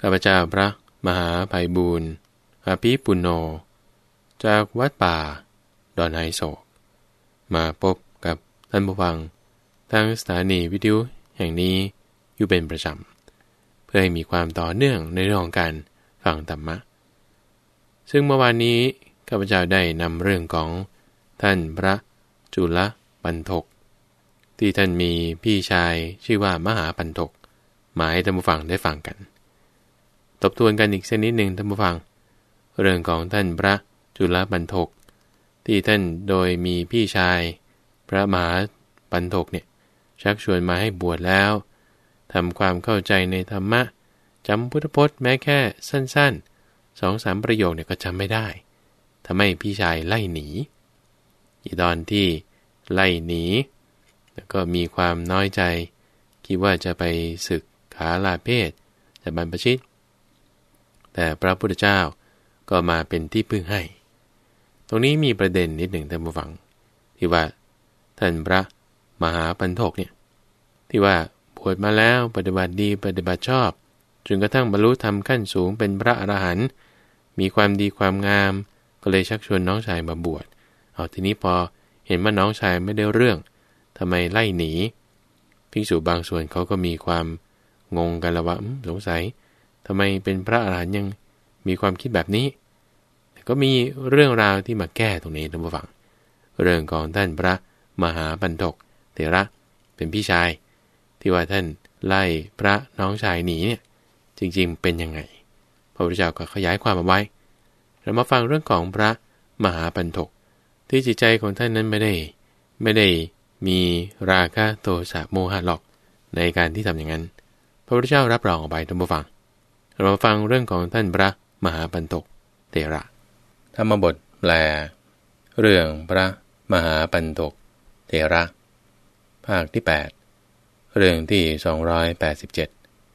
ข้าพเจ้าพระมหาไพบูรณ์อาภิปุณโญจากวัดป่า ดอนไฮโศก มาพบกับท่านผู้ฟัง ทางสถานีวิทยุแห่งนี้อยู่เป็นประจำ เพื่อให้มีความต่อเนื่องในเรื่องของการฟังธรรมะ ซึ่งเมื่อวานนี้ข้าพเจ้าได้นำเรื่องของท่านพระจุลปันทก ที่ท่านมีพี่ชายชื่อว่ามหาปันทกมาให้ท่านผู้ฟังได้ฟังกัน ตบทวนกันอีกสักนิดหนึ่งท่านผู้ฟัง เรื่องของท่านพระจุลปันทก ที่ท่านโดยมีพี่ชาย พระมหาปันทกเนี่ยชักชวนมาให้บวชแล้วทำความเข้าใจในธรรมะจำพุทธพจน์แม้แค่สั้นๆสองสามประโยคเนี่ยก็จำไม่ได้ทำให้พี่ชายไล่หนี อีตอนที่ไล่หนีแล้วก็มีความน้อยใจ คิดว่าจะไปศึกขาลาเพศจะบรรพชิต แต่พระพุทธเจ้าก็มาเป็นที่พึ่งให้ ตรงนี้มีประเด็นนิดหนึ่งท่านผู้ฟัง ที่ว่าท่านพระมหาปันโทกเนี่ยที่ว่าบวชมาแล้วปฏิบัติดีปฏิบัติชอบจนกระทั่งบรรลุธรรมขั้นสูงเป็นพระอรหันต์มีความดีความงาม ก็เลยชักชวนน้องชายมาบวชเอาทีนี้พอเห็นว่าน้องชายไม่ได้เรื่องทำไมไล่หนีภิกษุบางส่วนเขาก็มีความงงกันละว่าสงสัย ทำไมเป็นพระอรหันต์ยังมีความคิดแบบนี้ ก็มีเรื่องราวที่มาแก้ตรงนี้ท่านผู้ฟัง เรื่องของท่านพระมหาบันทกเถระเป็นพี่ชาย ที่ว่าท่านไล่พระน้องชายหนีเนี่ยจริงๆเป็นยังไง พระพุทธเจ้าก็ขยายความมาไว้ เรามาฟังเรื่องของพระมหาปันทก ที่จิตใจของท่านนั้นไม่ได้ ไม่ได้มีราคะโทสะโมหะหรอกในการที่ทำอย่างนั้น พระพุทธเจ้ารับรองออกไปท่านผู้ฟัง เรามาฟังเรื่องของท่านพระมหาปันทกเตระ ธรรมบทแปล เรื่องพระมหาปันทกเทระ ภาคที่ 8 เรื่องที่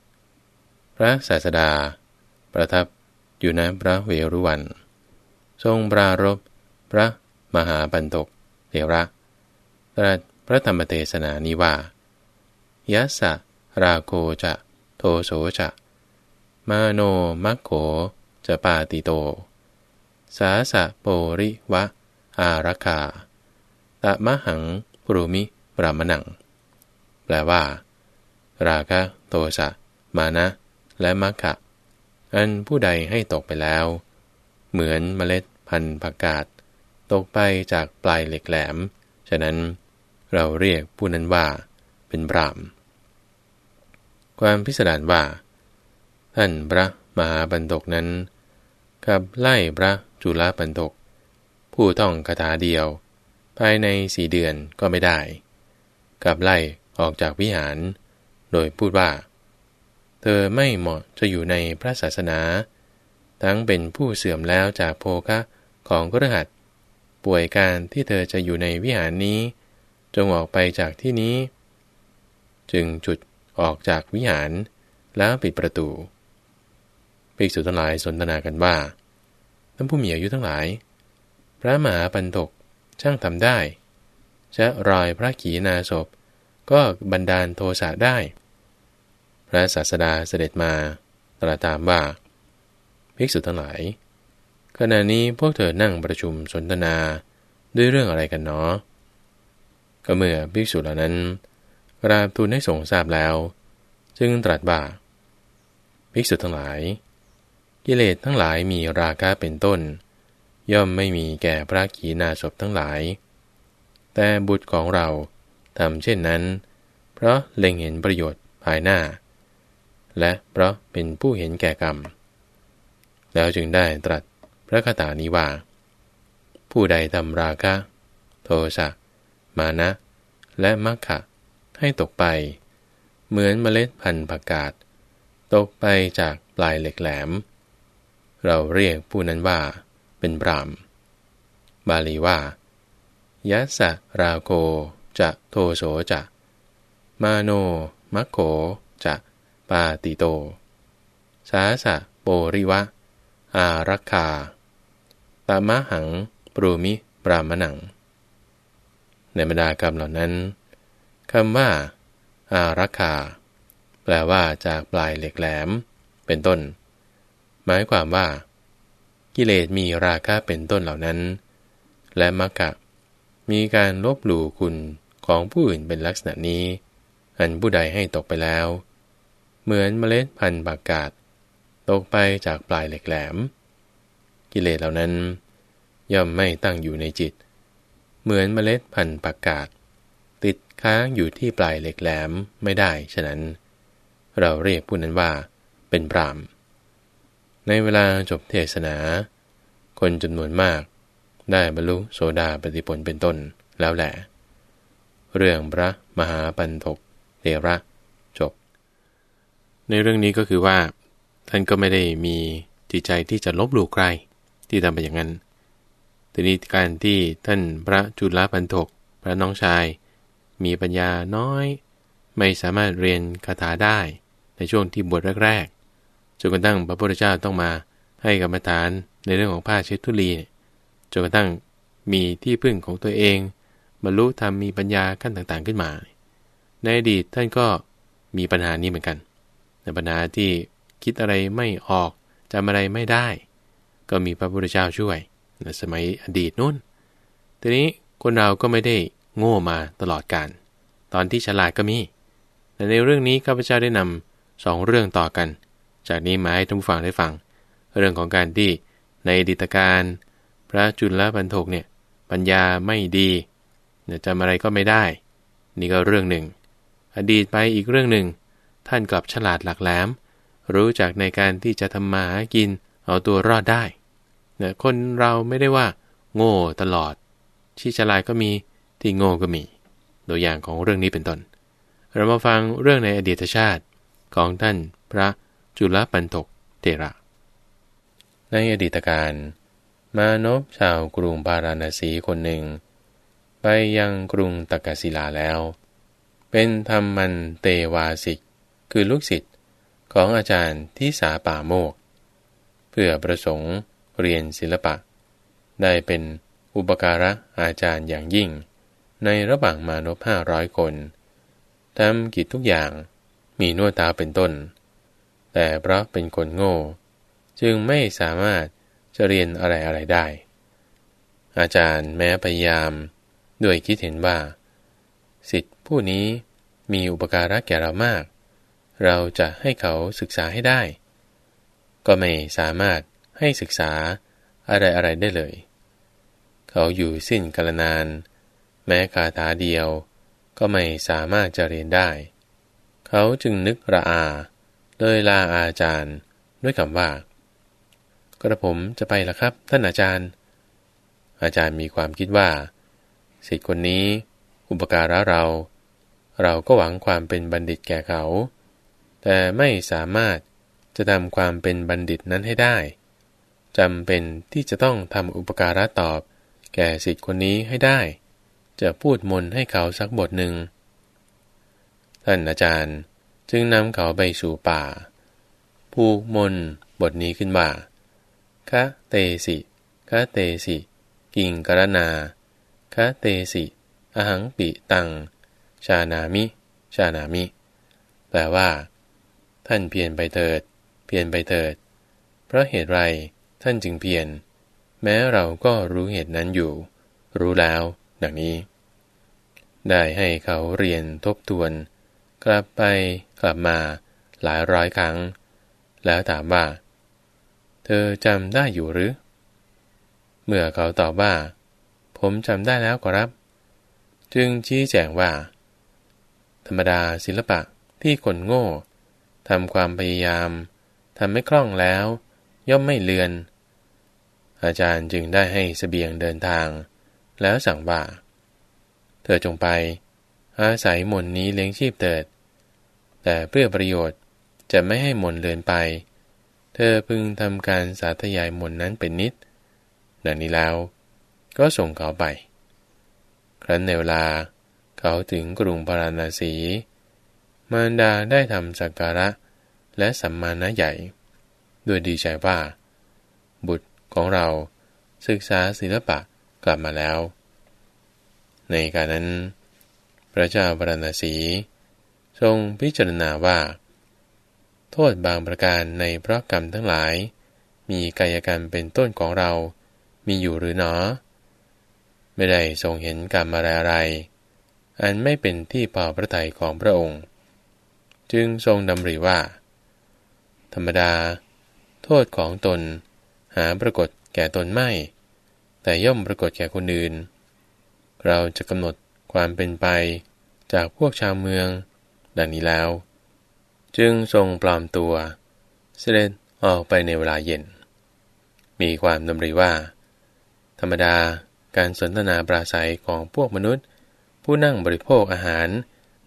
287 พระศาสดา ประทับอยู่ณพระเวรุวัน ทรงปรารบพระมหาปันทกเทระตรัสพระธรรมเทศนานี้ว่า ยัสสะราโคจะ โทโสจะ มาโนมัคโขจะปาติโต สาสะโปริวะ อารักาตะมะหังปรุมิปรามนัง แปลว่า ราคะโทสะ มานะ และมัคคะอันผู้ใดให้ตกไปแล้ว เหมือนเมล็ดพันธุ์ผักกาดตกไปจากปลายเหล็กแหลม ฉะนั้นเราเรียกผู้นั้นว่า เป็นบราม ความพิสดารว่า ท่านพระมหาบันทกนั้นกับไล่พระจุลปันทกผู้ต้องคาถาเดียว ภายในสี่เดือนก็ไม่ได้ กับไล่ออกจากวิหาร โดยพูดว่า เธอไม่เหมาะจะอยู่ในพระศาสนา ทั้งเป็นผู้เสื่อมแล้วจากโภคะของกระหัตป่วยการที่เธอจะอยู่ในวิหารนี้ จงออกไปจากที่นี้ จึงจุดออกจากวิหารแล้วปิดประตู ภิกษุทั้งหลายสนทนากันว่าท่านผู้มีอายุทั้งหลาย พระมหาปันตกช่างทำได้ จะรอยพระขีณาศพ ก็บันดาลโทสะได้ พระศาสดาเสด็จมาตรัสถามว่าภิกษุทั้งหลาย ขณะนี้พวกเธอนั่งประชุมสนทนาด้วยเรื่องอะไรกันเนาะก็เมื่อภิกษุเหล่านั้นกราบทูลให้ทรงทราบแล้ว จึงตรัสว่าภิกษุทั้งหลาย กิเลสทั้งหลายมีราคะเป็นต้น ย่อมไม่มีแก่พระขีณาสพทั้งหลาย แต่บุตรของเราทำเช่นนั้น เพราะเล็งเห็นประโยชน์ภายหน้า และเพราะเป็นผู้เห็นแก่กรรม แล้วจึงได้ตรัสพระคาถานี้ว่า ผู้ใดทำราคะ โทสะ มานะ และมัคคะให้ตกไป เหมือนเมล็ดพันธุ์ผักกาดตกไปจากปลายเหล็กแหลม เราเรียกผู้นั้นว่า เป็นบรามบาลีว่ายัสะราโกจะโทโสจะ มาโนมัคโขจะปาติโต สาสะโปริวะ อารักขาตามะหังปรูมิปรามนัง ในบรรดากรรมเหล่านั้นคำว่า อารักขาแปลว่าจากปลายเหล็กแหลม เป็นต้น มายความว่า กิเลสมีราคะเป็นต้นเหล่านั้น และมักกะมีการลบหลู่คุณของผู้อื่นเป็นลักษณะนี้ อันผู้ใดให้ตกไปแล้ว เหมือนเมล็ดพันธุ์ปากาศ ตกไปจากปลายเหล็กแหลม กิเลสเหล่านั้น ย่อมไม่ตั้งอยู่ในจิต เหมือนเมล็ดพันธุ์ปากาศ ติดค้างอยู่ที่ปลายเหล็กแหลมไม่ได้ฉะนั้น เราเรียกผู้นั้นว่าเป็นปราม ในเวลาจบเทศนา คนจำนวนมาก ได้บรรลุโสดาปฏิผลเป็นต้นแล้วแหละ เรื่องพระมหาปันทกเทระจบ ในเรื่องนี้ก็คือว่า ท่านก็ไม่ได้มีจิตใจที่จะลบหลู่ใครที่ทำไปอย่างนั้น ทีนี้การที่ท่านพระจุลปันทกพระน้องชาย มีปัญญาน้อย ไม่สามารถเรียนคาถาได้ในช่วงที่บวชแรกๆ จนกระทั่งพระพุทธเจ้าต้องมาให้กรรมฐานในเรื่องของผ้าเช็ดทุลีจนกระทั่งมีที่พึ่งของตัวเอง บรรลุธรรมมีปัญญาขั้นต่างๆขึ้นมา ในอดีตท่านก็มีปัญหานี้เหมือนกันในปัญหาที่คิดอะไรไม่ออกจำอะไรไม่ได้ ก็มีพระพุทธเจ้าช่วยในสมัยอดีตนู้นทีนี้คนเราก็ไม่ได้โง่มาตลอดการ ตอนที่ฉลาดก็มี แต่ในเรื่องนี้ข้าพเจ้าได้นำสองเรื่องต่อกัน จากนี้มาให้ท่านผู้ฟังได้ฟัง เรื่องของการที่ในอดีตการพระจุลปันทกเนี่ยปัญญาไม่ดีจำอะไรก็ไม่ได้ นี่ก็เรื่องหนึ่ง อดีตไปอีกเรื่องหนึ่ง ท่านกลับฉลาดหลักแหลม รู้จักในการที่จะทำมาหากินเอาตัวรอดได้คนเราไม่ได้ว่า โง่ตลอด ที่ฉลาดก็มีที่โง่ก็มี ตัวอย่างของเรื่องนี้เป็นต้น เรามาฟังเรื่องในอดีตชาติของท่านพระ จุลปันทกเทระ ในอดีตการ มานพชาวกรุงปาราณสีคนหนึ่ง ไปยังกรุงตกศิลาแล้ว เป็นธรรมมันเตวาสิก คือลูกศิษย์ของอาจารย์ที่สาป่าโมก เพื่อประสงค์เรียนศิลปะ ได้เป็นอุปการะอาจารย์อย่างยิ่ง ในระหว่างมานพห้าร้อยคนทำกิจทุกอย่างมีนวดตาเป็นต้น แต่เพราะเป็นคนโง่ จึงไม่สามารถจะเรียนอะไรอะไรได้ อาจารย์แม้พยายามด้วยคิดเห็นว่า สิทธิผู้นี้มีอุปการะแก่เรามาก เราจะให้เขาศึกษาให้ได้ ก็ไม่สามารถให้ศึกษาอะไรอะไรได้เลย เขาอยู่สิ้นกาลนาน แม้คาถาเดียวก็ไม่สามารถจะเรียนได้ เขาจึงนึกระอา โดยลาอาจารย์ด้วยคำว่า กระผมจะไปละครับ ท่านอาจารย์ อาจารย์มีความคิดว่าสิทธิคนนี้ อุปการะเรา เราก็หวังความเป็นบัณฑิตแก่เขา แต่ไม่สามารถจะทำความเป็นบัณฑิตนั้นให้ได้จำเป็นที่จะต้องทำอุปการะตอบ แก่สิทธิคนนี้ให้ได้ จะพูดมนให้เขาสักบทหนึ่ง ท่านอาจารย์ จึงนำเขาไปสู่ป่า ผูกมนบทนี้ขึ้นว่าคะเตสิคะเตสิ กิงกรณาคะเตสิ อหังปิตัง ชานามิ ชานามิ แปลว่า ท่านเพียรไปเถิด เพียรไปเถิด เพราะเหตุไรท่านจึงเพียร แม้เราก็รู้เหตุนั้นอยู่ รู้แล้ว ดังนี้ ได้ให้เขาเรียนทบทวน กลับไปกลับมาหลายร้อยครั้ง แล้วถามว่า เธอจำได้อยู่หรือ เมื่อเขาตอบว่า ผมจำได้แล้วครับ จึงชี้แจงว่า ธรรมดาศิลปะที่คนโง่ทำความพยายามทำไม่คล่องแล้ว ย่อมไม่เลือน อาจารย์จึงได้ให้สเสบียงเดินทาง แล้วสั่งว่า เธอจงไป อาศัยมนนี้เลี้ยงชีพเติด แต่เพื่อประโยชน์จะไม่ให้มนเลือนไป เธอพึงทำการสาธยายมนนั้นเป็นนิด ดังนี้แล้ว ก็ส่งเขาไป ครั้นในเวลาเขาถึงกรุงพาราณสี มารดาได้ทำสักการะและสัมมาณะใหญ่ด้วยดีใจว่า บุตรของเราศึกษาศิลปะกลับมาแล้ว ในการนั้น พระเจ้าพารณสี ทรงพิจารณาว่า โทษบางประการในเพราะกรรมทั้งหลาย มีกายกรรมเป็นต้นของเรา มีอยู่หรือหนอ ไม่ได้ทรงเห็นกรรมอะไรอะไร อันไม่เป็นที่พอพระทัยของพระองค์ จึงทรงดำริว่า ธรรมดา โทษของตนหาปรากฏแก่ตนไม่ แต่ย่อมปรากฏแก่คนอื่น เราจะกำหนด ความเป็นไปจากพวกชาวเมือง ดังนี้แล้ว จึงทรงปลอมตัว เสด็จออกไปในเวลาเย็น มีความดำริว่า ธรรมดาการสนทนาปราศัยของพวกมนุษย์ ผู้นั่งบริโภคอาหาร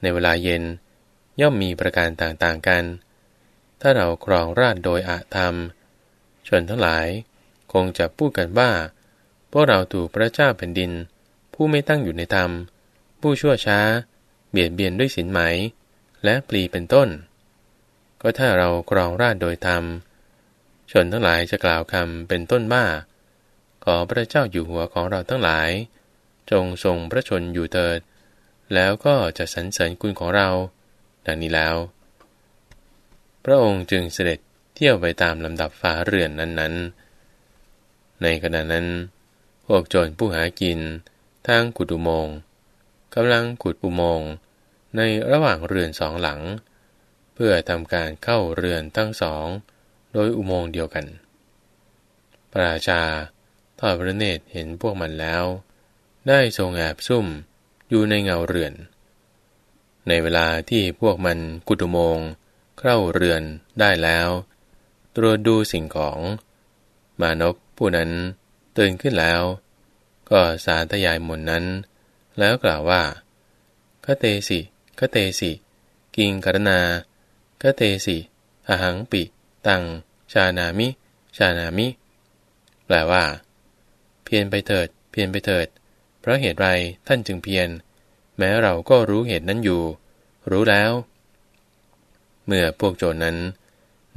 ในเวลาเย็นย่อมมีประการต่างๆกัน ถ้าเราครองราชโดยอาธรรม ชนทั้งหลายคงจะพูดกันว่า พวกเราถูกพระเจ้าแผ่นดิน ผู้ไม่ตั้งอยู่ในธรรม ผู้ชั่วช้า เบียดเบียนด้วยสินไหม และปลีเป็นต้น ก็ถ้าเราครองราชโดยธรรม ชนทั้งหลายจะกล่าวคำเป็นต้นบ้า ขอพระเจ้าอยู่หัวของเราทั้งหลาย จงทรงพระชนอยู่เถิด แล้วก็จะสรรเสริญคุณของเรา ดังนี้แล้ว พระองค์จึงเสด็จเที่ยวไปตามลำดับฟ้าเรือนนั้นๆ ในขณะนั้น พวกโจรผู้หากินทางขุดอุมงค์ กำลังขุดอุโมงค์ในระหว่างเรือนสองหลัง เพื่อทำการเข้าเรือนทั้งสอง โดยอุโมงค์เดียวกัน พระราชาทอดพระเนตรเห็นพวกมันแล้ว ได้ทรงแอบซุ่มอยู่ในเงาเรือน ในเวลาที่พวกมันกุตุโมงเข้าเรือนได้แล้ว ตรวจดูสิ่งของ มานพผู้นั้นตื่นขึ้นแล้ว ก็สาธยายมนนั้น แล้วกล่าวว่าคเตสิคเตสิ กิงกรณาคเตสิอหังปิ ตัง ชานามิ ชานามิ แปลว่า เพียรไปเถิด เพียรไปเถิด เพราะเหตุไรท่านจึงเพียรแม้เราก็รู้เหตุนั้นอยู่ รู้แล้ว เมื่อพวกโจรนั้น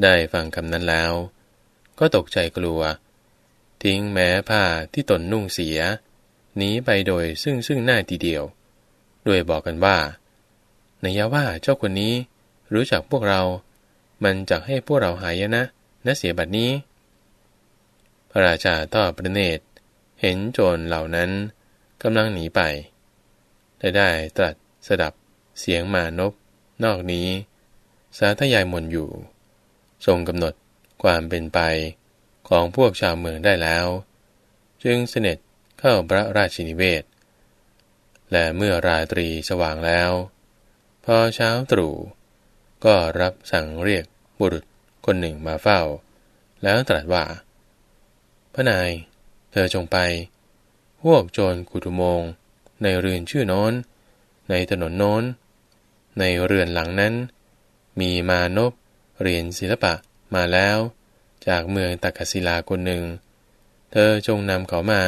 ได้ฟังคำนั้นแล้ว ก็ตกใจกลัว ทิ้งแม้ผ้าที่ตนนุ่งเสีย หนีไปโดยซึ่งซึ่งหน้าทีเดียว โดวยบอกกันว่าในยาว่าเจ้าคนนี้รู้จักพวกเรา มันจะให้พวกเราหายนะนะเสียบัดนี้ พระราชาทอดพระเนตร เห็นโจรเหล่านั้นกำลังหนีไป ได้ได้ตรัสสดับเสียงมานพนอกนี้ สาธยายมนอยู่ ทรงกำหนดความเป็นไปของพวกชาวเมืองได้แล้ว จึงเสด็จ เข้าพระราชินิเวศ และเมื่อราตรีสว่างแล้ว พอเช้าตรู่ก็รับสั่งเรียกบุรุษคนหนึ่งมาเฝ้า แล้วตรัสว่า พระนาย เธอจงไป พวกโจรกุตุมง ในเรือนชื่อโน้น ในถนนโน้น ในเรือนหลังนั้น มีมานพเรียนศิลปะมาแล้ว จากเมืองตักศิลาคนหนึ่ง เธอจงนำเขามา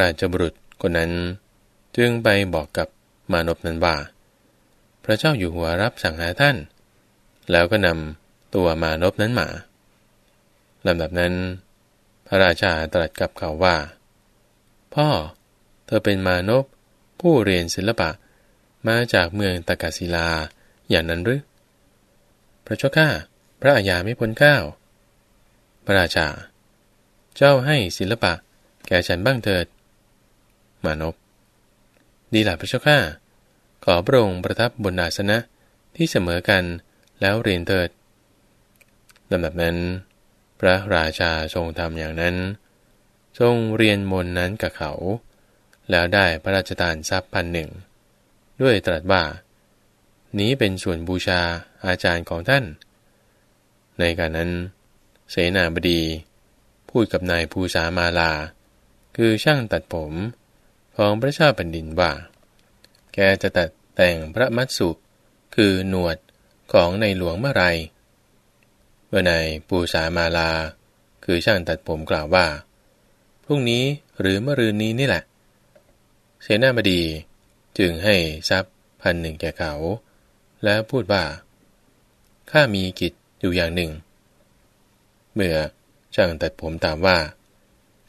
ราชบุรุษคนนั้น จึงไปบอกกับมานพนั้นว่า พระเจ้าอยู่หัวรับสั่งหาท่าน แล้วก็นำตัวมานพนั้นมาลำดับนั้น พระราชาตรัสกับเขาว่า พ่อ เธอเป็นมานพผู้เรียนศิลปะ มาจากเมืองตากศิลาอย่างนั้นหรือพระเจ้าข้าพระอาญาไม่พ้นข้าว พระราชา เจ้าให้ศิลปะ แก่ฉันบ้างเถิด มานพดีหละพระเจ้าข้าขอพระองค์ประทับบนอาสนะที่เสมอกันแล้วเรียนเถิดลำดับนั้น พระราชาทรงทำอย่างนั้น ทรงเรียนมนนั้นกับเขา แล้วได้พระราชทานทรัพย์พันหนึ่ง ด้วยตรัสว่า นี้เป็นส่วนบูชาอาจารย์ของท่าน ในการนั้น เสนาบดี พูดกับนายภูษามาลา คือช่างตัดผม ของพระเจ้าแผ่นดินว่า แกจะตัดแต่งพระมัตสุ คือหนวดของในหลวงเมื่อไรเมื่อนายปูสามาลา คือช่างตัดผมกล่าวว่า พรุ่งนี้หรือเมื่อรืนนี้นี่แหละ เสนาบดีจึงให้ทรัพย์พันหนึ่งแก่เขา แล้วพูดว่า ข้ามีกิจอยู่อย่างหนึ่ง เมื่อช่างตัดผมตามว่า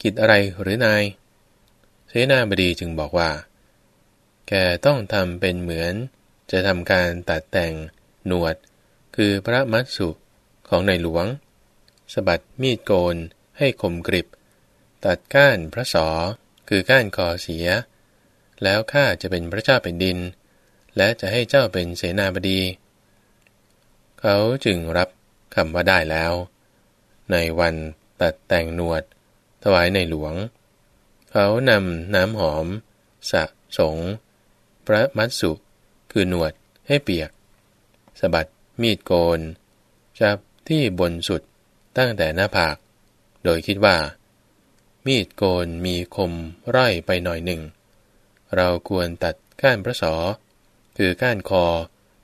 กิจอะไรหรือนาย นาบดีจึงบอกว่า แกต้องทำเป็นเหมือน จะทำการตัดแต่งหนวด คือพระมัสสุของในหลวงสบัดมีดโกนให้คมกริบ ตัดก้านพระสอคือก้านคอเสีย แล้วข้าจะเป็นพระเจ้าเป็นดิน และจะให้เจ้าเป็นเสนาบดี เขาจึงรับคำว่าได้แล้ว ในวันตัดแต่งหนวด ถวายในหลวง เขานำน้ำหอม สะสง พระมัตสุ คือหนวดให้เปียกสะบัดมีดโกน จับที่บนสุดตั้งแต่หน้าผาก โดยคิดว่า มีดโกนมีคมร่อยไปหน่อยหนึ่ง เราควรตัดก้านพระสอ คือก้านคอ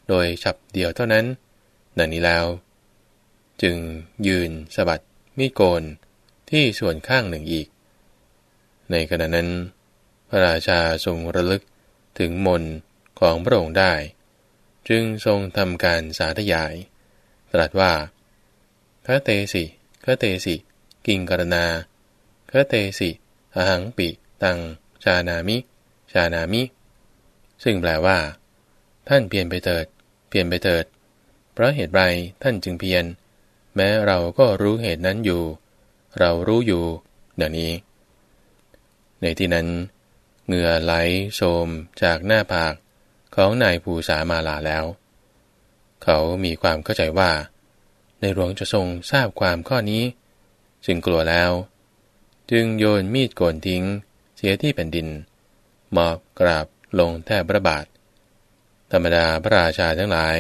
โดยฉับเดียวเท่านั้นนั่นนี้แล้ว จึงยืนสะบัดมีดโกนที่ส่วนข้างหนึ่งอีก ในขณะนั้น พระราชาทรงระลึกถึงมนของพระองค์ได้ จึงทรงทำการสาธยาย ตรัสว่าคะเตสิคะเตสิ กิงกรณาคะเตสิอหังปิตัง ชานามิ ชานามิ ซึ่งแปลว่า ท่านเพียรไปเถิด เพียรไปเถิด เพราะเหตุไรท่านจึงเพียรแม้เราก็รู้เหตุนั้นอยู่ เรารู้อยู่ ดังนี้ ในที่นั้นเหงื่อไหลโสมจากหน้าผากของนายภูสามาลาแล้ว เขามีความเข้าใจว่า ในหลวงจะทรงทราบความข้อนี้ จึงกลัวแล้ว จึงโยนมีดโกนทิ้ง เสียที่แผ่นดินหมอบกราบลงแทบพระบาท ธรรมดาพระราชาทั้งหลาย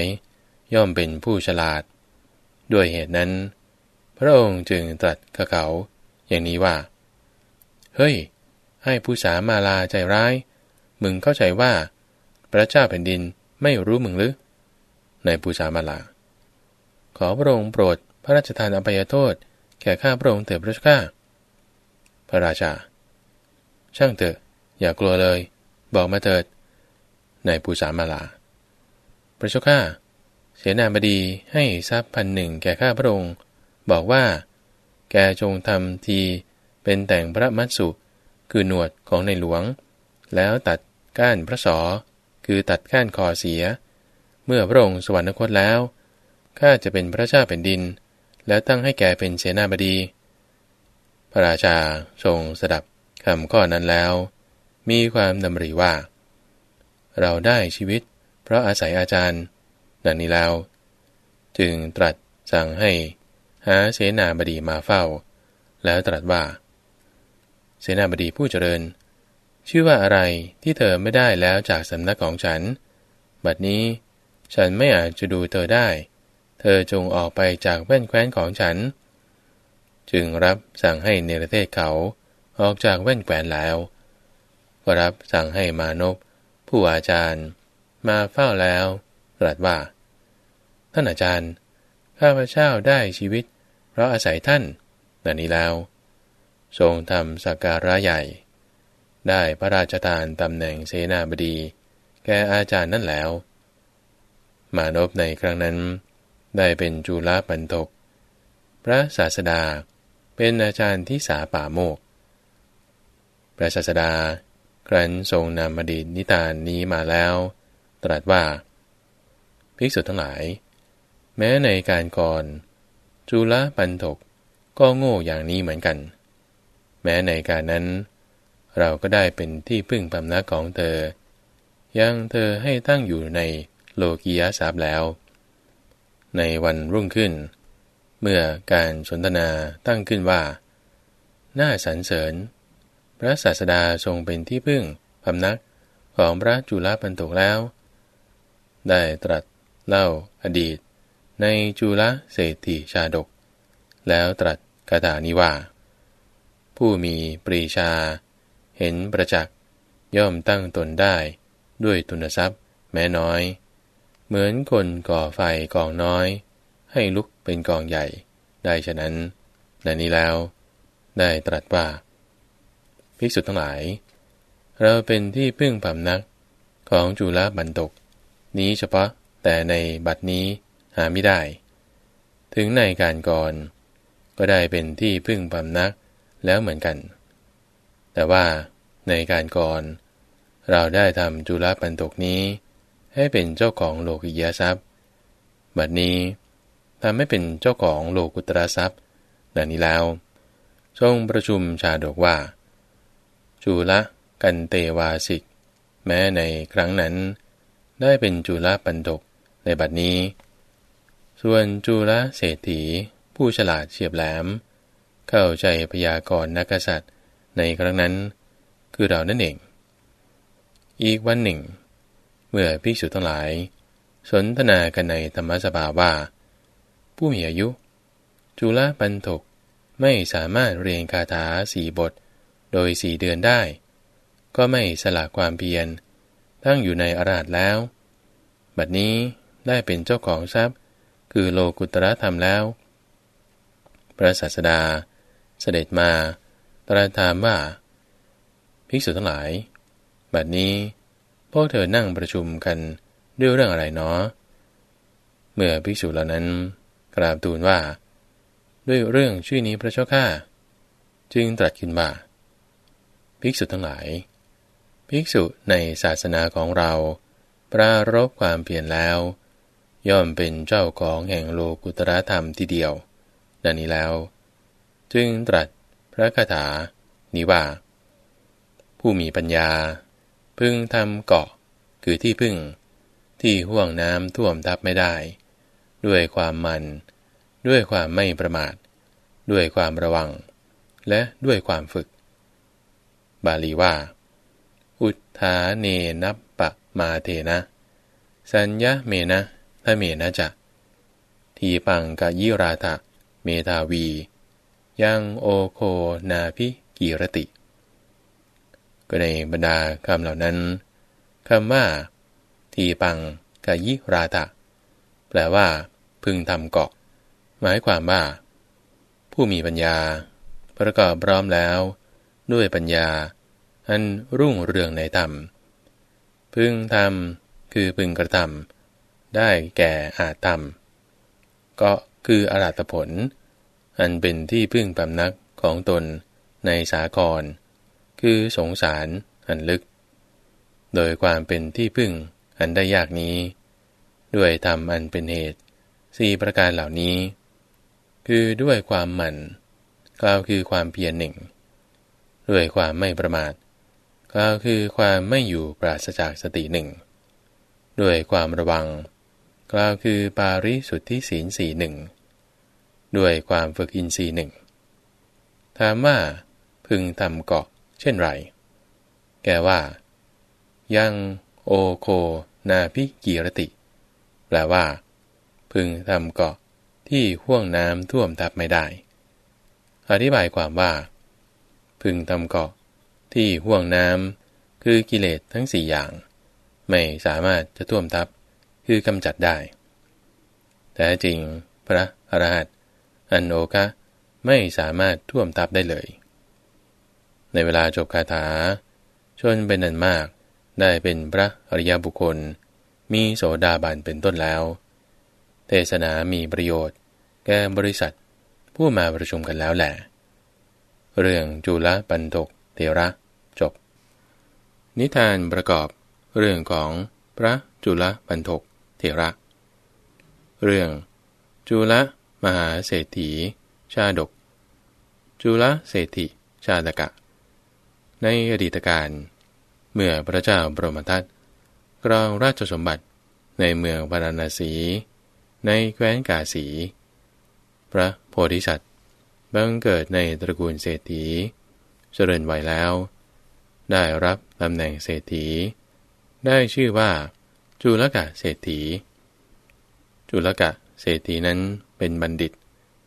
ย่อมเป็นผู้ฉลาด ด้วยเหตุนั้น พระองค์จึงตรัสกับเขา อย่างนี้ว่า เฮ้ย ให้ผู้สามาลาใจร้าย มึงเข้าใจว่า พระเจ้าแผ่นดินไม่รู้มึงหรือ ในผู้สามาลา ขอพระองค์โปรดพระราชทานอภัยโทษ แก่ข้าพระองค์เถิดพระเจ้าข้าพระราชา ช่างเถอะ อย่ากลัวเลย บอกมาเถิด ในปูสามาลา พระเจ้าข้าเสนาบดีให้ทรัพย์พันหนึ่งแก่ข้าพระองค์ บอกว่า แกจงทำทีเป็นแต่งพระมัตสุ คือหนวดของในหลวง แล้วตัดก้านพระสอ คือตัดก้านคอเสีย เมื่อพระองค์สวรรคตแล้วข้าจะเป็นพระเจ้าแผ่นดิน แล้วตั้งให้แกเป็นเสนาบดี พระราชาทรงสดับคำข้อนั้นแล้ว มีความดำริว่า เราได้ชีวิต เพราะอาศัยอาจารย์ ดังนี้แล้ว จึงตรัสสั่งให้หาเสนาบดีมาเฝ้า แล้วตรัสว่า เสนาบดีผู้เจริญ ชื่อว่าอะไรที่เธอไม่ได้แล้วจากสำนักของฉัน บัดนี้ ฉันไม่อาจจะดูเธอได้ เธอจงออกไปจากแว่นแคว้นของฉัน จึงรับสั่งให้เนรเทศเขาออกจากแว่นแคว้นแล้ว ก็รับสั่งให้มานพผู้อาจารย์ มาเฝ้าแล้วตรัสว่า ท่านอาจารย์ ข้าพเจ้าได้ชีวิต เพราะอาศัยท่านดังนี้แล้ว ทรงทำสักการะใหญ่ ได้พระราชทานตำแหน่งเสนาบดี แก่อาจารย์นั่นแล้ว มานพในครั้งนั้น ได้เป็นจุลปันทก พระศาสดาเป็นอาจารย์ที่สาป่าโมก พระศาสดาครั้นทรงนำอดีตนิทานนี้มาแล้ว ตรัสว่า ภิกษุทั้งหลาย แม้ในการก่อน จุลปันทกก็โง่อย่างนี้เหมือนกัน แม้ในการนั้น เราก็ได้เป็นที่พึ่งพำนักของเธอ ยังเธอให้ตั้งอยู่ในโลกียาสาบแล้ว ในวันรุ่งขึ้น เมื่อการสนทนาตั้งขึ้นว่า น่าสรรเสริญ พระศาสดาทรงเป็นที่พึ่งพำนักของพระจุลปันตุแล้ว ได้ตรัสเล่าอดีต ในจุลเศรษฐีชาดก แล้วตรัสคาถานี้ว่า ผู้มีปรีชา เห็นประจักษ์ย่อมตั้งตนได้ด้วยทุนทรัพย์แม้น้อย เหมือนคนก่อไฟกองน้อย ให้ลุกเป็นกองใหญ่ได้ฉะนั้นในนี้แล้ว ได้ตรัสว่า ภิกษุทั้งหลาย เราเป็นที่พึ่งพำนักของจุลบันตก นี้เฉพาะแต่ในบัดนี้หาไม่ได้ ถึงในการก่อน ก็ได้เป็นที่พึ่งพำนัก แล้วเหมือนกัน แต่ว่าในการก่อน เราได้ทำจุลบันตกนี้ ให้เป็นเจ้าของโลกิยทรัพย์ บัดนี้ทำให้เป็นเจ้าของโลกุตระทรัพย์ดังนี้แล้ว ทรงประชุมชาดกว่า จุลกันเตวาสิก แม้ในครั้งนั้น ได้เป็นจุลปันตกในบัดนี้ ส่วนจุลเศรษฐีผู้ฉลาดเฉียบแหลม เข้าใจพยากรณ์นักษัตริย์ ในครั้งนั้น คือเรานั่นเอง อีกวันหนึ่ง เมื่อภิกษุทั้งหลาย สนทนากันในธรรมสภาว่า ผู้มีอายุ จุลปันทกไม่สามารถเรียนคาถาสี่บท โดยสี่เดือนได้ ก็ไม่สละความเพียรตั้งอยู่ในอาราธแล้ว บัดนี้ได้เป็นเจ้าของทรัพย์ คือโลกุตระธรรมแล้ว พระศาสดา เสด็จมา ตรัสถามว่า ภิกษุทั้งหลาย บัดนี้พวกเธอนั่งประชุมกันด้วยเรื่องอะไรเนาะเมื่อภิกษุเหล่านั้น กราบทูลว่า ด้วยเรื่องชื่อนี้พระเจ้าข้าจึงตรัสขึ้นว่าภิกษุทั้งหลาย ภิกษุในศาสนาของเรา ปรารบความเพียรแล้ว ย่อมเป็นเจ้าของแห่งโลกุตระธรรมทีเดียวดังนี้แล้ว จึงตรัสพระคาถา นี้ว่า ผู้มีปัญญา พึงทำเกาะคือที่พึ่ง ที่ห่วงน้ำท่วมทับไม่ได้ ด้วยความมัน ด้วยความไม่ประมาท ด้วยความระวัง และด้วยความฝึก บาลีว่า อุทธาเนนับปะมาเทนะ สัญญาเมนะทะเมนะจะทีปังกะยิราทะเมทาวี ยังโอโคนาพิกีรติ ก็ในบรรดาคำเหล่านั้นคำว่า ทีปังกายิราตะ แปลว่า พึงทำเกาะ หมายความว่า ผู้มีปัญญา ประกอบพร้อมแล้ว ด้วยปัญญา อันรุ่งเรืองในธรรม พึงทำคือพึงกระทำได้แก่อาจทำก็คืออรัตผล อันเป็นที่พึ่งปำนักของตนในสากรคือสงสารอันลึก โดยความเป็นที่พึ่งอันได้ยากนี้ ด้วยธรรมอันเป็นเหตุสี่ประการเหล่านี้ คือด้วยความหมั่นกล่าวคือความเพียรหนึ่ง ด้วยความไม่ประมาทกล่าวคือความไม่อยู่ปราศจากสติหนึ่ง ด้วยความระวังกล่าวคือปาริสุทธิศีลสี่หนึ่ง ด้วยความฝึกอินทรีย์หนึ่ง ถามว่า พึงทำเกาะเช่นไร แกว่า ยังโอโคนาพิกีรติ แปลว่า พึงทำเกาะที่ห่วงน้ำท่วมทับไม่ได้ อธิบายความว่า พึงทำเกาะที่ห่วงน้ำคือกิเลสทั้งสี่อย่าง ไม่สามารถจะท่วมทับคือกำจัดได้ แต่จริงพระอรหันต์ อันโอคะไม่สามารถท่วมทับได้เลย ในเวลาจบคาถา ชนเป็นนันมาก ได้เป็นพระอริยบุคคล มีโสดาบันเป็นต้นแล้ว เทศนามีประโยชน์ แก่บริษัทผู้มาประชุมกันแล้วแหละ เรื่องจุลปันทกเทระจบ นิทานประกอบเรื่องของพระจุลปันทกเทระ เรื่องจุล มหาเศรษฐี ชาดก จุลเศรษฐีชาดกะ ในอดีตการ เมื่อพระเจ้าบรมทัตครองราชสมบัติในเมืองพาราณสี ในแคว้นกาสี พระโพธิสัตว์บังเกิดในตระกูลเศรษฐี เจริญวัยแล้ว ได้รับตำแหน่งเศรษฐี ได้ชื่อว่า จุลกะเศรษฐี จุลกะเศรษฐีนั้น เป็นบัณฑิต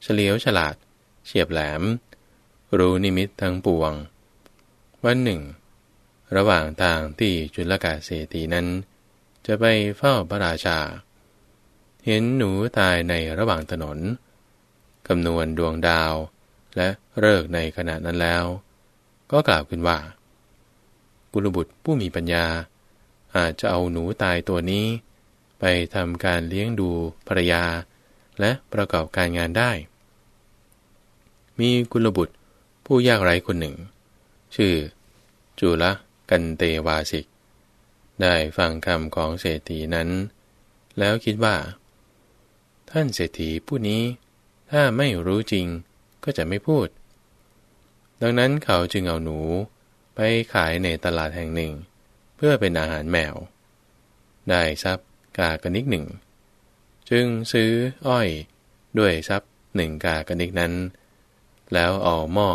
เฉลียวฉลาด เฉียบแหลม รู้นิมิตทั้งปวง วันหนึ่ง ระหว่างทางที่จุลกาเศรษฐีนั้น จะไปเฝ้าพระราชา เห็นหนูตายในระหว่างถนนคำนวณดวงดาวและเลิกในขณะนั้นแล้ว ก็กล่าวขึ้นว่า กุลบุตรผู้มีปัญญา อาจจะเอาหนูตายตัวนี้ ไปทำการเลี้ยงดูภรรยา และประกอบการงานได้ มีกุลบุตรผู้ยากไร้คนหนึ่ง ชื่อ จุลกันเตวาสิก ได้ฟังคำของเศรษฐีนั้น แล้วคิดว่า ท่านเศรษฐีผู้นี้ ถ้าไม่รู้จริงก็จะไม่พูด ดังนั้นเขาจึงเอาหนูไปขายในตลาดแห่งหนึ่ง เพื่อเป็นอาหารแมว ได้ทรัพย์กากนิกหนึ่ง จึงซื้ออ้อยด้วยทรัพย์หนึ่งกากนิกนั้น แล้วเอาหม้อ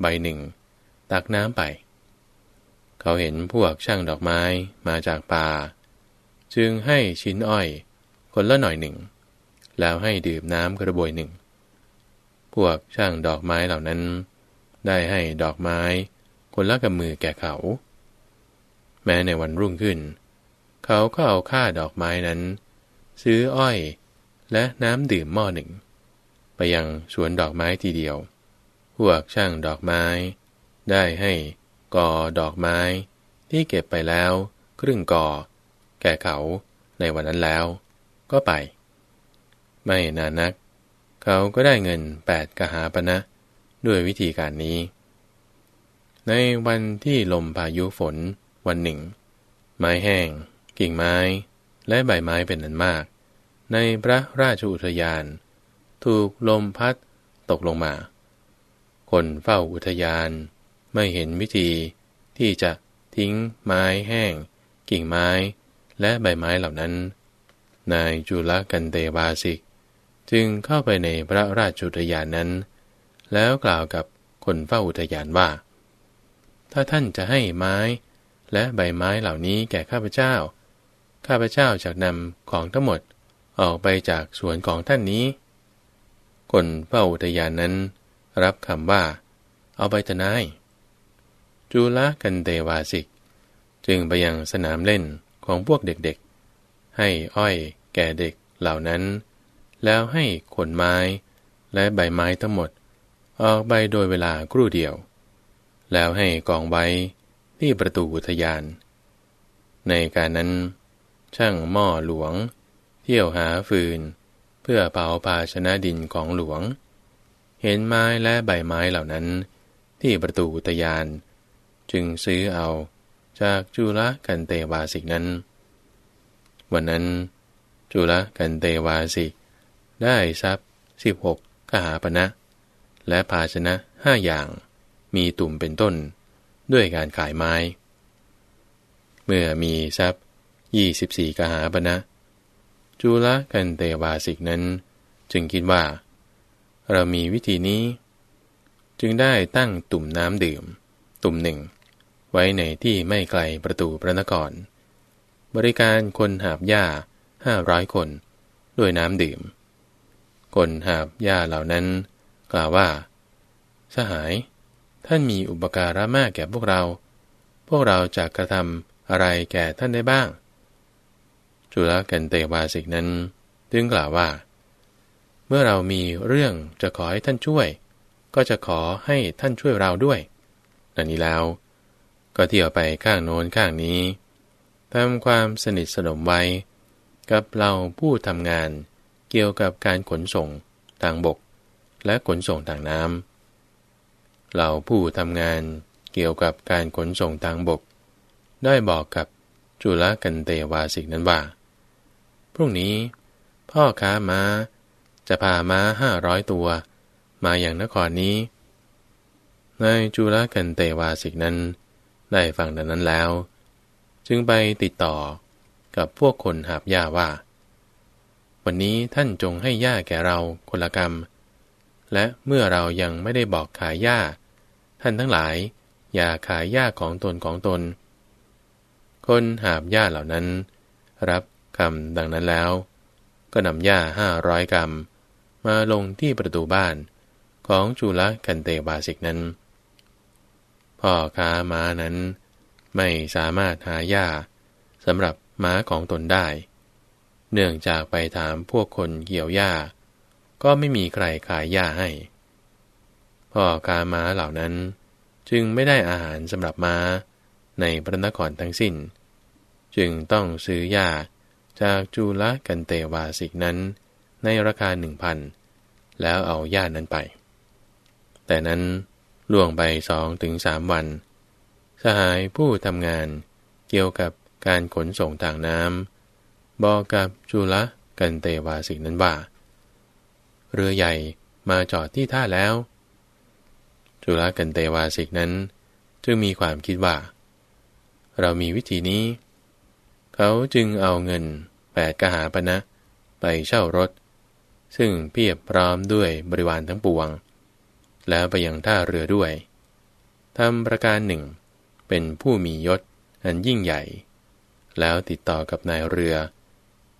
ใบหนึ่ง ตักน้ำไป เขาเห็นพวกช่างดอกไม้มาจากป่า จึงให้ชิ้นอ้อยคนละหน่อยหนึ่ง แล้วให้ดื่มน้ำกระบวยหนึ่ง พวกช่างดอกไม้เหล่านั้น ได้ให้ดอกไม้คนละกับมือแก่เขา แม้ในวันรุ่งขึ้น เขาก็เอาค่าดอกไม้นั้น ซื้ออ้อย และน้ำดื่มหม้อหนึ่ง ไปยังสวนดอกไม้ทีเดียว พวกช่างดอกไม้ ได้ให้กอดอกไม้ ที่เก็บไปแล้ว ครึ่งกอ แก่เขาในวันนั้นแล้ว ก็ไป ไม่นานนัก เขาก็ได้เงินแปดกหาปณะนะด้วยวิธีการนี้ ในวันที่ลมพายุฝนวันหนึ่ง ไม้แห้ง กิ่งไม้ และใบไม้เป็นนันมาก ในพระราชอุทยาน ถูกลมพัดตกลงมา คนเฝ้าอุทยานไม่เห็นวิธีที่จะทิ้งไม้แห้ง กิ่งไม้และใบไม้เหล่านั้น นายจุลกันเตวาสิก จึงเข้าไปในพระราชอุทยานนั้น แล้วกล่าวกับคนเฝ้าอุทยานว่า ถ้าท่านจะให้ไม้และใบไม้เหล่านี้แก่ข้าพเจ้า ข้าพเจ้าจะนำของทั้งหมด ออกไปจากสวนของท่านนี้ คนเฝ้าอุทยานนั้น รับคำว่า เอาไปทนายจูลกันเตวาสิก จึงไปยังสนามเล่นของพวกเด็กๆ ให้อ้อยแก่เด็กเหล่านั้น แล้วให้ขนไม้และใบไม้ทั้งหมด ออกไปโดยเวลาครู่เดียว แล้วให้กองไว้ที่ประตูอุทยาน ในการนั้น ช่างหม้อหลวง เที่ยวหาฟืน เพื่อเผาภาชนะดินของหลวง เห็นไม้และใบไม้เหล่านั้น ที่ประตูอุทยาน จึงซื้อเอาจากจุลกันเตวาสิกนั้น วันนั้น จุลกันเตวาสิก ได้ทรัพย์สิบหกขหาปณะนะและภาชนะห้าอย่างมีตุ่มเป็นต้นด้วยการขายไม้ เมื่อมีทรัพย์ยี่สิบสี่กหาปณะ จุลกันเตวาสิกนั้น จึงคิดว่า เรามีวิธีนี้ จึงได้ตั้งตุ่มน้ำดื่ม ตุ่มหนึ่ง ไว้ในที่ไม่ไกลประตูพระนคร บริการคนหาบหญ้าห้าร้อยคน ด้วยน้ำดื่ม คนหาบหญ้าเหล่านั้น กล่าวว่า สหาย ท่านมีอุปการะมากแก่พวกเรา พวกเราจะกระทำอะไรแก่ท่านได้บ้าง จุลกันเตวาสิกนั้นจึงกล่าวว่า เมื่อเรามีเรื่องจะขอให้ท่านช่วย ก็จะขอให้ท่านช่วยเราด้วยดังนี้แล้ว ก็เที่ยวไปข้างโน้นข้างนี้ทำความสนิทสนมไว้กับเราผู้ทำงานเกี่ยวกับการขนส่งทางบก และขนส่งทางน้ำเหล่าผู้ทำงานเกี่ยวกับการขนส่งทางบก ได้บอกกับจุลกันเตวาสิกนั้นว่า พรุ่งนี้ พ่อค้าม้า จะพาม้าห้าร้อยตัว มาอย่างนครนี้ นายจุลกันเตวาสิกนั้น ได้ฟังดังนั้นแล้ว จึงไปติดต่อกับพวกคนหาบหญ้าว่า วันนี้ท่านจงให้หญ้าแก่เราคนละกรรม และเมื่อเรายังไม่ได้บอกขายหญ้า ท่านทั้งหลาย อย่าขายหญ้าของตนของตน คนหาบหญ้าเหล่านั้น รับ คำดังนั้นแล้ว ก็นำหญ้าห้าร้อยกรัมมาลงที่ประตูบ้านของจุลกันเตบาสิกนั้น พ่อค้าม้านั้น ไม่สามารถหาหญ้าสำหรับม้าของตนได้ เนื่องจากไปถามพวกคนเกี่ยวหญ้า ก็ไม่มีใครขายหญ้าให้ พ่อกาม้าเหล่านั้นจึงไม่ได้อาหารสำหรับม้าในพระนครทั้งสิน้น จึงต้องซื้อยา จากจูลกันเตวาสิกนั้น ในราคาหนึ่งพันแล้วเอายานั้นไป แต่นั้นล่วงไปสองถึงสามวัน สหายผู้ทำงานเกี่ยวกับการขนส่งทางน้ำบอกกับจุลกันเตวาสิกนั้นว่า เรือใหญ่มาจอดที่ท่าแล้ว จุลกันเตวาสิกนั้น จึงมีความคิดว่า เรามีวิธีนี้ เขาจึงเอาเงินแปดกหาปณะนะ ไปเช่ารถ ซึ่งเพียบพร้อมด้วยบริวารทั้งปวง แล้วไปยังท่าเรือด้วยทำประการหนึ่ง เป็นผู้มียศอันยิ่งใหญ่ แล้วติดต่อกับนายเรือ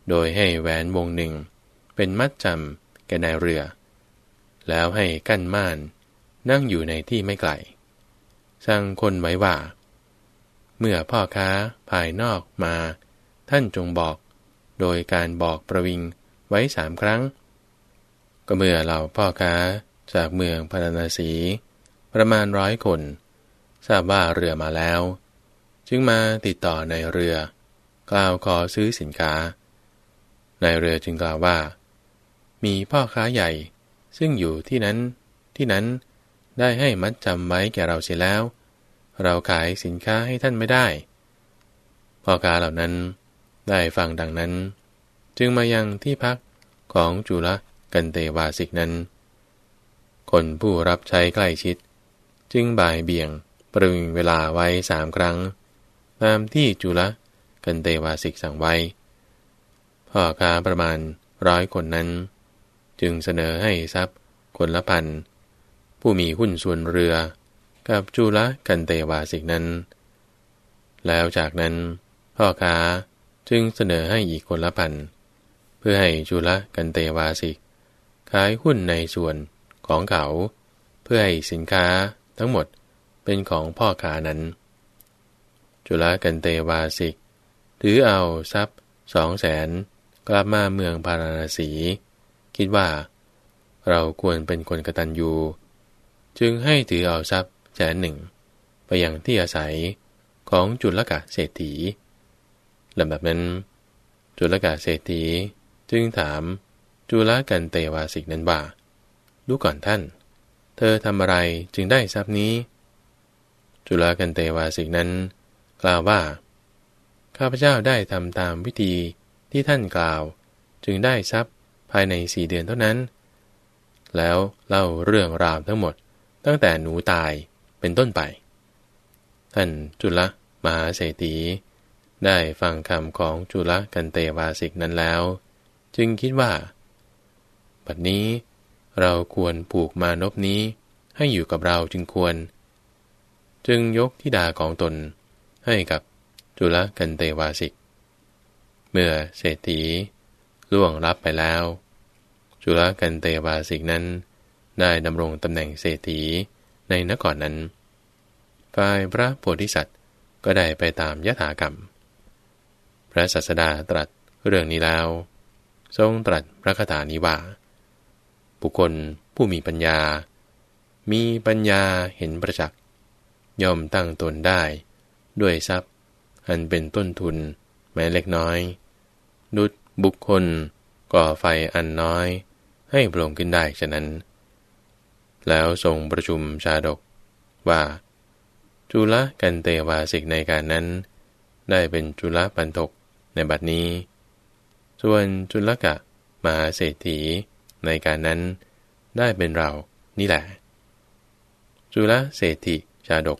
โดยให้แหวนวงหนึ่ง เป็นมัดจำแก่นายเรือ แล้วให้กั้นม่านนั่งอยู่ในที่ไม่ไกลสั่งคนไว้ว่า เมื่อพ่อค้าภายนอกมา ท่านจงบอก โดยการบอกประวิงไว้สามครั้ง ก็เมื่อเราพ่อค้าจากเมืองพาราณสี ประมาณร้อยคน ทราบว่าเรือมาแล้ว จึงมาติดต่อในเรือ กล่าวขอซื้อสินค้า ในเรือจึงกล่าวว่า มีพ่อค้าใหญ่ซึ่งอยู่ที่นั้นที่นั้นได้ให้มัดจำไว้แก่เราเสียแล้ว เราขายสินค้าให้ท่านไม่ได้ พ่อค้าเหล่านั้น ได้ฟังดังนั้น จึงมายังที่พักของจุลกันเตวาสิกนั้น คนผู้รับใช้ใกล้ชิด จึงบ่ายเบี่ยงปรึงเวลาไว้สามครั้ง ตามที่จุลกันเตวาสิกสั่งไว้ พ่อค้าประมาณร้อยคนนั้น จึงเสนอให้ทรัพย์คนละพัน ผู้มีหุ้นส่วนเรือ กับจุลกันเตวาสิกนั้น แล้วจากนั้นพ่อค้า จึงเสนอให้อีกคนละพัน เพื่อให้จุลกันเตวาสิก ขายหุ้นในส่วนของเขา เพื่อให้สินค้าทั้งหมดเป็นของพ่อค้านั้น จุลกันเตวาสิก ถือเอาทรัพย์สองแสนกลับมาเมืองพาราณสี คิดว่า เราควรเป็นคนกตัญญูจึงให้ถือเอาทรัพย์แสนหนึ่ง ไปยังที่อาศัยของจุลกะเศรษฐี ลำดับนั้น จุลกะเศรษฐีจึงถามจุลกันเตวาสิกนั้นว่าดูก่อนท่าน เธอทำอะไรจึงได้ทรัพย์นี้ จุลกันเตวาสิกนั้น กล่าวว่า ข้าพเจ้าได้ทำตามวิธีที่ท่านกล่าว จึงได้ทรัพย์ภายในสี่เดือนเท่านั้น แล้วเล่าเรื่องราวทั้งหมดตั้งแต่หนูตายเป็นต้นไป ท่านจุลมหาเศรษฐี ได้ฟังคำของจุลกันเตวาสิกนั้นแล้ว จึงคิดว่า บัดนี้เราควรผูกมานพนี้ให้อยู่กับเราจึงควร จึงยกทิดาของตนให้กับจุลกันเตวาสิก เมื่อเศรษฐีล่วงรับไปแล้ว จุลกันเตวาสิกนั้น ได้ดำรงตำแหน่งเศรษฐีในนครนั้น ฝ่ายพระโพธิสัตว์ก็ได้ไปตามยถากรรม พระสัสดาตรัสเรื่องนี้แล้ว ทรงตรัสพระคาถานี้ว่า บุคคลผู้มีปัญญา มีปัญญาเห็นประจักษ์ย่อมตั้งตนได้ ด้วยทรัพย์ อันเป็นต้นทุน แม้เล็กน้อย ดุดบุคคลก่อไฟอันน้อย ให้โปร่งขึ้นได้ฉะนั้น แล้วทรงประชุมชาดกว่า จุลกันเตวาสิกในการนั้น ได้เป็นจุลปันทก ในบัดนี้ ส่วนจุลกะมหาเศรษฐีในการนั้นได้เป็นเรานี่แหละ จุลเศรษฐีชาดก